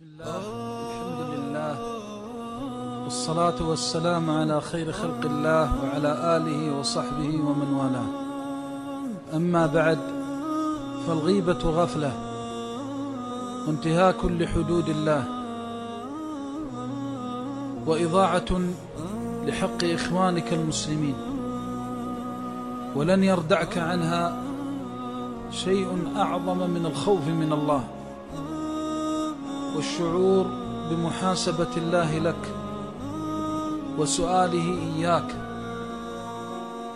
بسم الله. الحمد لله والصلاة والسلام على خير خلق الله وعلى آله وصحبه ومن والاه أما بعد فالغيبة غفلة وانتهاك لحدود الله وإضاعة لحق إخوانك المسلمين ولن يردعك عنها شيء أعظم من الخوف من الله والشعور بمحاسبة الله لك وسؤاله إياك.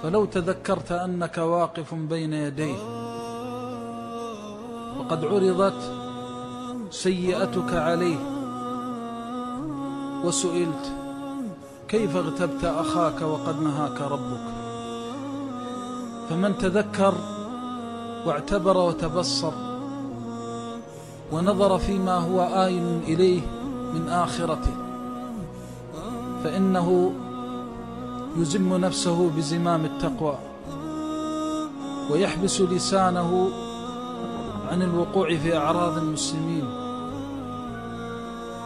فلو تذكرت أنك واقف بين يديه وقد عرضت سيئتك عليه وسئلت كيف اغتبت أخاك وقد نهاك ربك؟ فمن تذكر واعتبر وتبصر ونظر فيما هو آين إليه من آخرته. فإنه يزم نفسه بزمام التقوى ويحبس لسانه عن الوقوع في أعراض المسلمين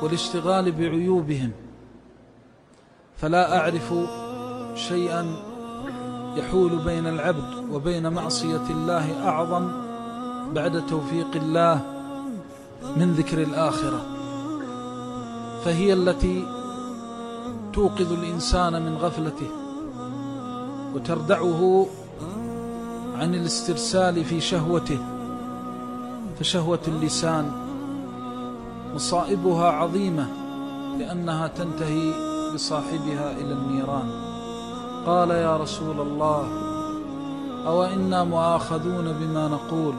والاشتغال بعيوبهم. فلا أعرف شيئا يحول بين العبد وبين معصية الله أعظم بعد توفيق الله من ذكر الآخرة فهي التي توقظ الإنسان من غفلته وتردعه عن الاسترسال في شهوته فشهوة اللسان مصائبها عظيمة لأنها تنتهي بصاحبها إلى النيران. قال يا رسول الله أو إنا مؤاخذون بما نقول؟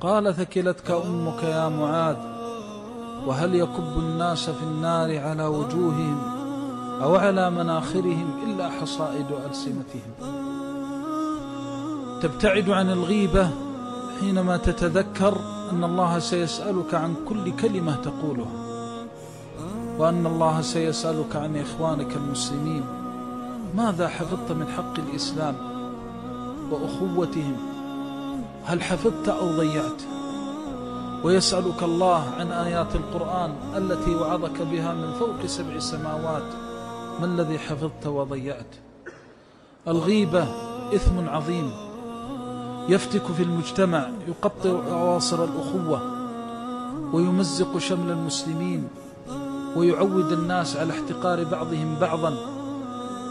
قال ثكلتك أمك يا معاذ وهل يكب الناس في النار على وجوههم أو على مناخرهم إلا حصائد ألسنتهم؟ تبتعد عن الغيبة حينما تتذكر أن الله سيسألك عن كل كلمة تقولها وأن الله سيسألك عن إخوانك المسلمين ماذا حفظت من حق الإسلام وأخوتهم؟ هل حفظت أو ضيعت؟ ويسألك الله عن آيات القرآن التي وعظك بها من فوق سبع سماوات. ما الذي حفظت وضيعت؟ الغيبة إثم عظيم. يفتك في المجتمع يقطع أواصر الأخوة ويمزق شمل المسلمين ويعود الناس على احتقار بعضهم بعضا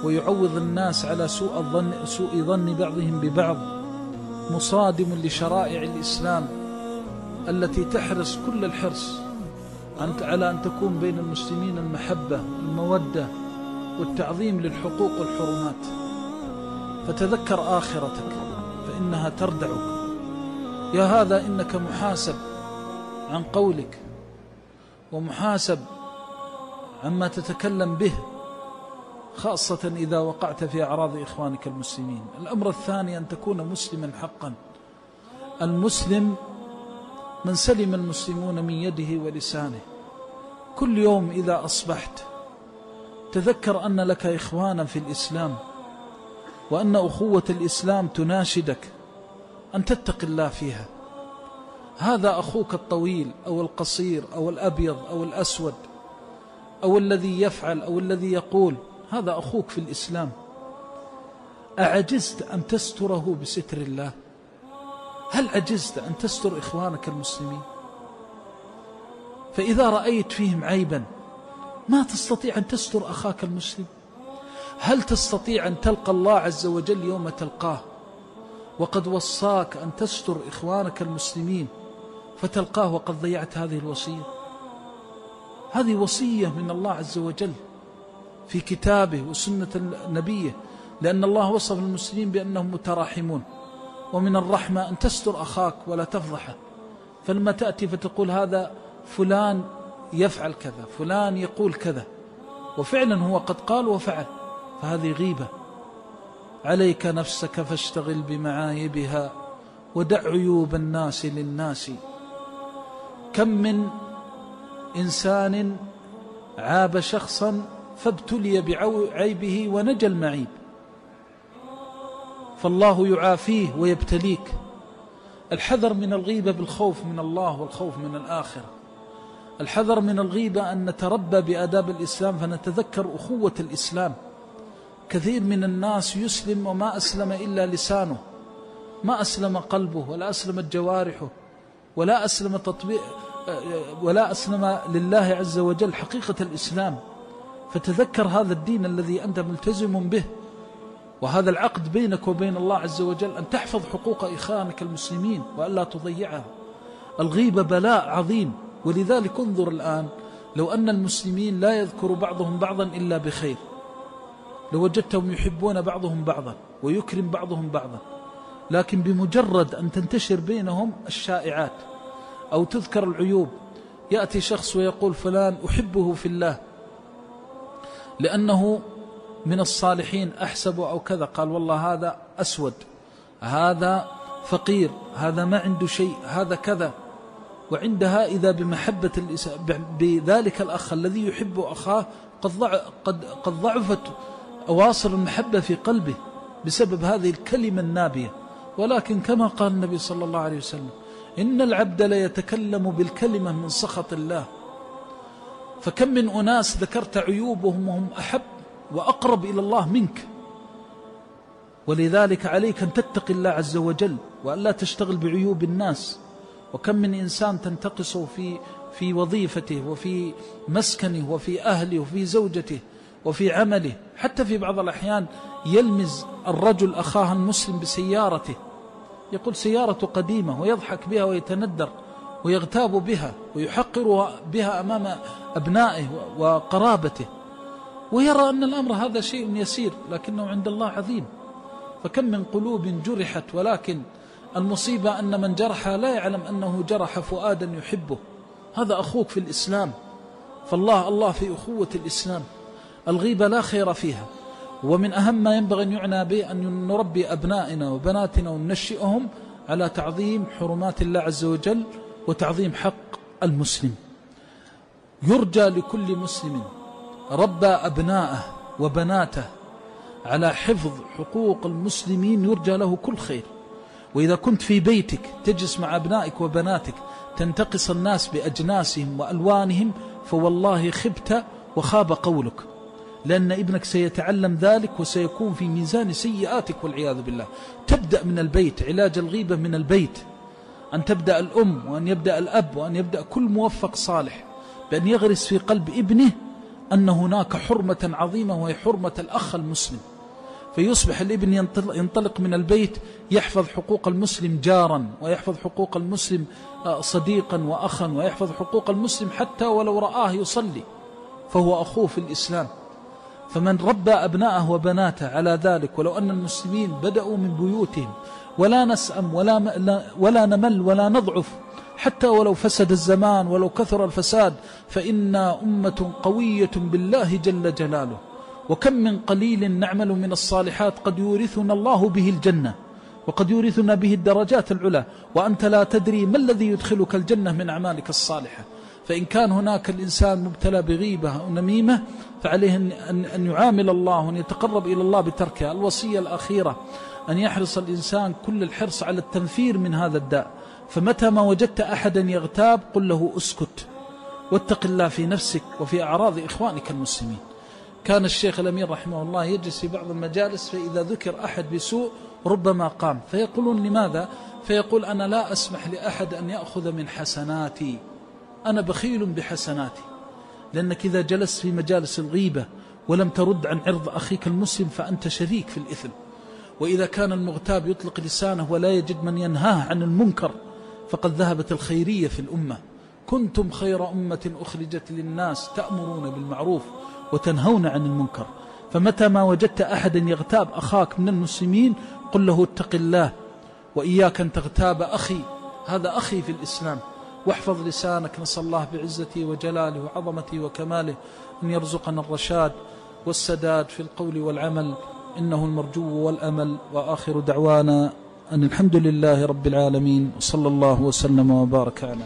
ويعوض الناس على سوء الظن سوء ظن بعضهم ببعض. مصادم لشرائع الإسلام التي تحرص كل الحرص على أن تكون بين المسلمين المحبة المودة والتعظيم للحقوق والحرمات. فتذكر آخرتك فإنها تردعك. يا هذا إنك محاسب عن قولك ومحاسب عما تتكلم به. خاصة إذا وقعت في أعراض إخوانك المسلمين. الأمر الثاني أن تكون مسلما حقا. المسلم من سلم المسلمون من يده ولسانه. كل يوم إذا أصبحت تذكر أن لك إخوانا في الإسلام وأن أخوة الإسلام تناشدك أن تتق الله فيها. هذا أخوك الطويل أو القصير أو الأبيض أو الأسود أو الذي يفعل أو الذي يقول هذا أخوك في الإسلام. أعجزت أن تستره بستر الله؟ هل عجزت أن تستر إخوانك المسلمين؟ فإذا رأيت فيهم عيبا ما تستطيع أن تستر أخاك المسلم؟ هل تستطيع أن تلقى الله عز وجل يوم تلقاه؟ وقد وصاك أن تستر إخوانك المسلمين فتلقاه وقد ضيعت هذه الوصية. هذه وصية من الله عز وجل. في كتابه وسنة نبيه لأن الله وصف المسلمين بأنهم متراحمون. ومن الرحمة أن تستر أخاك ولا تفضحه. فلما تأتي فتقول هذا فلان يفعل كذا فلان يقول كذا. وفعلا هو قد قال وفعل. فهذه غيبة. عليك نفسك فاشتغل بمعايبها ودع عيوب الناس للناس. كم من إنسان عاب شخصا فابتلي بعيبه ونجى المعيب. فالله يعافيه ويبتليك. الحذر من الغيبة بالخوف من الله والخوف من الآخرة. الحذر من الغيبة أن نتربى بآداب الإسلام فنتذكر أخوة الإسلام. كثير من الناس يسلم وما أسلم إلا لسانه. ما أسلم قلبه ولا أسلمت جوارحه ولا أسلم تطبيق ولا أسلم لله عز وجل حقيقة الإسلام. فتذكر هذا الدين الذي أنت ملتزم به وهذا العقد بينك وبين الله عز وجل أن تحفظ حقوق إخوانك المسلمين وألا تضيعها الغيبة بلاء عظيم ولذلك انظر الآن لو أن المسلمين لا يذكر بعضهم بعضا إلا بخير. لوجدتهم يحبون بعضهم بعضا ويكرم بعضهم بعضا. لكن بمجرد أن تنتشر بينهم الشائعات أو تذكر العيوب يأتي شخص ويقول فلان أحبه في الله لأنه من الصالحين أحسبه أو كذا. قال والله هذا أسود هذا فقير هذا ما عنده شيء هذا كذا. وعندها إذا بمحبة بذلك الأخ الذي يحب أخاه قد, قد, قد ضعفت أواصر المحبة في قلبه بسبب هذه الكلمة النابية. ولكن كما قال النبي صلى الله عليه وسلم إن العبد ليتكلم بالكلمة من سخط الله. فكم من أناس ذكرت عيوبهم وهم أحب وأقرب إلى الله منك. ولذلك عليك أن تتقي الله عز وجل وأن لا تشتغل بعيوب الناس. وكم من إنسان تنتقصه في في وظيفته وفي مسكنه وفي أهله وفي زوجته وفي عمله. حتى في بعض الأحيان يلمز الرجل أخاه المسلم بسيارته. يقول سيارة قديمة ويضحك بها ويتندر. ويغتاب بها ويحقر بها أمام أبنائه وقرابته. ويرى أن الأمر هذا شيء يسير لكنه عند الله عظيم. فكم من قلوب جرحت ولكن المصيبة أن من جرح لا يعلم أنه جرح فؤادا يحبه. هذا أخوك في الإسلام. فالله الله في أخوة الإسلام. الغيبة لا خير فيها. ومن أهم ما ينبغي أن يعنى به أن نربي أبنائنا وبناتنا وننشئهم على تعظيم حرمات الله عز وجل. وتعظيم حق المسلم. يرجى لكل مسلم ربى أبناءه وبناته على حفظ حقوق المسلمين يرجى له كل خير. وإذا كنت في بيتك تجلس مع أبنائك وبناتك تنتقص الناس بأجناسهم وألوانهم فوالله خبت وخاب قولك لأن ابنك سيتعلم ذلك وسيكون في ميزان سيئاتك والعياذ بالله. تبدأ من البيت علاج الغيبة من البيت. أن تبدأ الأم وأن يبدأ الأب وأن يبدأ كل موفق صالح بأن يغرس في قلب ابنه أن هناك حرمة عظيمة وهي حرمة الأخ المسلم. فيصبح الابن ينطلق من البيت يحفظ حقوق المسلم جارا ويحفظ حقوق المسلم آه، صديقا وأخا ويحفظ حقوق المسلم حتى ولو رآه يصلي فهو أخوه في الإسلام. فمن ربى أبناءه وبناته على ذلك ولو أن المسلمين بدأوا من بيوتهم ولا نسأم ولا, ولا نمل ولا نضعف. حتى ولو فسد الزمان ولو كثر الفساد فإنا أمة قوية بالله جل جلاله. وكم من قليل نعمل من الصالحات قد يورثنا الله به الجنة وقد يورثنا به الدرجات العلى. وأنت لا تدري ما الذي يدخلك الجنة من أعمالك الصالحة. فإن كان هناك الإنسان مبتلى بغيبة أو نميمة فعليه أن يعامل الله وأن يتقرب إلى الله بتركها الوصية الأخيرة أن يحرص الإنسان كل الحرص على التنفير من هذا الداء فمتى ما وجدت أحدا يغتاب قل له أسكت واتق الله في نفسك وفي أعراض إخوانك المسلمين. كان الشيخ الأمير رحمه الله يجلس في بعض المجالس فإذا ذكر أحد بسوء ربما قام. فيقولون لماذا؟ فيقول أنا لا أسمح لأحد أن يأخذ من حسناتي. أنا بخيل بحسناتي. لأنك إذا جلست في مجالس الغيبة ولم ترد عن عرض أخيك المسلم فأنت شريك في الإثم. وإذا كان المغتاب يطلق لسانه ولا يجد من ينهاه عن المنكر فقد ذهبت الخيرية في الأمة. كنتم خير أمة أخرجت للناس تأمرون بالمعروف وتنهون عن المنكر. فمتى ما وجدت أحدا يغتاب أخاك من المسلمين قل له اتق الله وإياك أن تغتاب أخي. هذا أخي في الإسلام. واحفظ لسانك نسأل الله بعزته وجلاله وعظمته وكماله أن يرزقنا الرشاد والسداد في القول والعمل. إنه المرجو والأمل وآخر دعوانا أن الحمد لله رب العالمين وصلى الله وسلم وبارك على